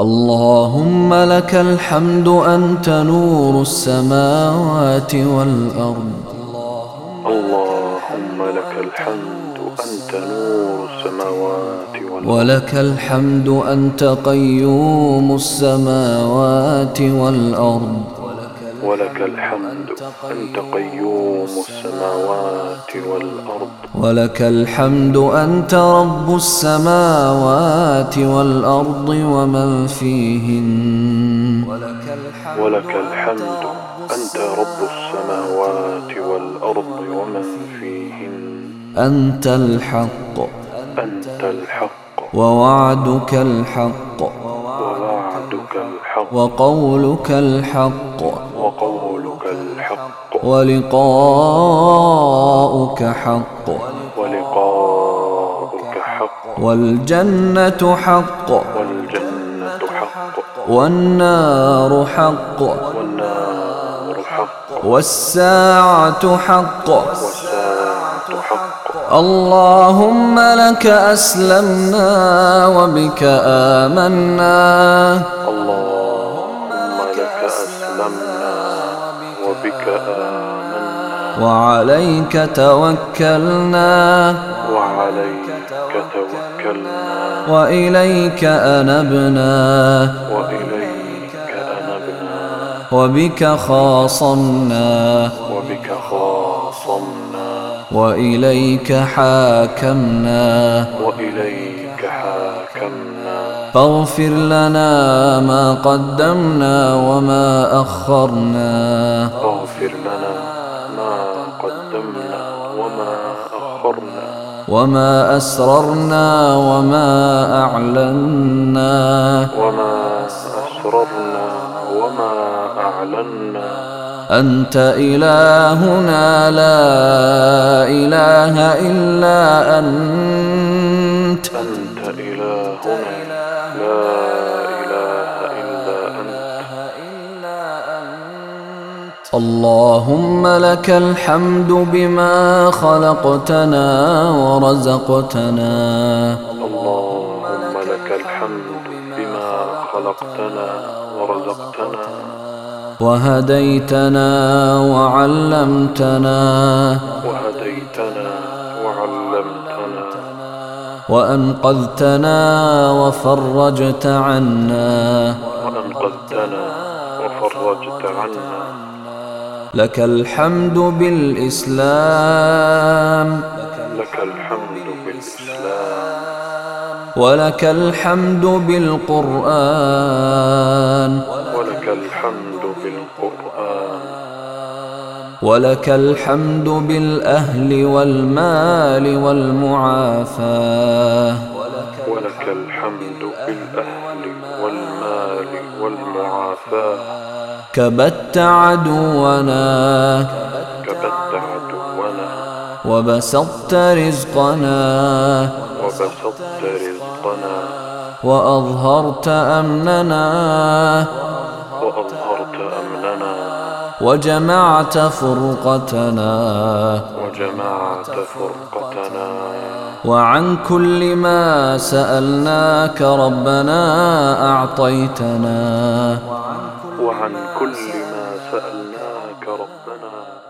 اللهم لك الحمد أنت نور السماوات والأرض. اللهم لك الحمد أنت نور السماوات والأرض. ولك الحمد أنت قيوم السماوات والأرض. ولك الحمد أنت قيوم السماوات والأرض. ولك الحمد أنت رب السماوات والأرض ومن فيهن. ولك الحمد أنت رب السماوات والأرض ومن فيهن. أنت الحق. أنت الحق. ووعدك الحق. ووعدك الحق وقولك الحق. وقولك الحق. ولقاؤك حق. ولقاؤك حق. والجنة حق. والجنة حق. والنار حق. والنار حق. والساعة حق. والساعة حق. اللهم لك أسلمنا وبك آمنا. اللهم لك أسلمنا وبك آمنا. وعليك توكلنا. وعليك توكلنا. وإليك أنبنا. وإليك أنبنا. وبك خاصمنا. وبك خاصمنا. وإليك حاكمنا. وإليك حاكمنا. فاغفر لنا ما قدمنا وما أخرنا. فاغفر لنا قدمنا وما أخرنا. وما أسررنا وما أعلنا. وما أسررنا وما أعلنا. أنت إلهنا لا إله إلا أنت. أنت إلهنا لا اللهم لك الحمد بما خلقتنا ورزقتنا. اللهم لك الحمد بما خلقتنا ورزقتنا. وهديتنا وعلمتنا. وهديتنا وعلمتنا. وأنقذتنا وفرجت عنا. وأنقذتنا وفرجت عنا. لك الحمد بالإسلام. لك الحمد بالإسلام. ولك الحمد بالقرآن. ولك الحمد بالقرآن. ولك الحمد بالأهل والمال والمعافاة. ولك الحمد بالأهل والمال والمعافاة. كبت عدونا كبت عدونا وبسطت رزقنا وبسطت رزقنا وأظهرت أمننا وأظهرت أمننا وجمعت فرقتنا وجمعت فرقتنا وعن كل ما سألناك ربنا أعطيتنا وعن وعن كل ما سألناك ربنا.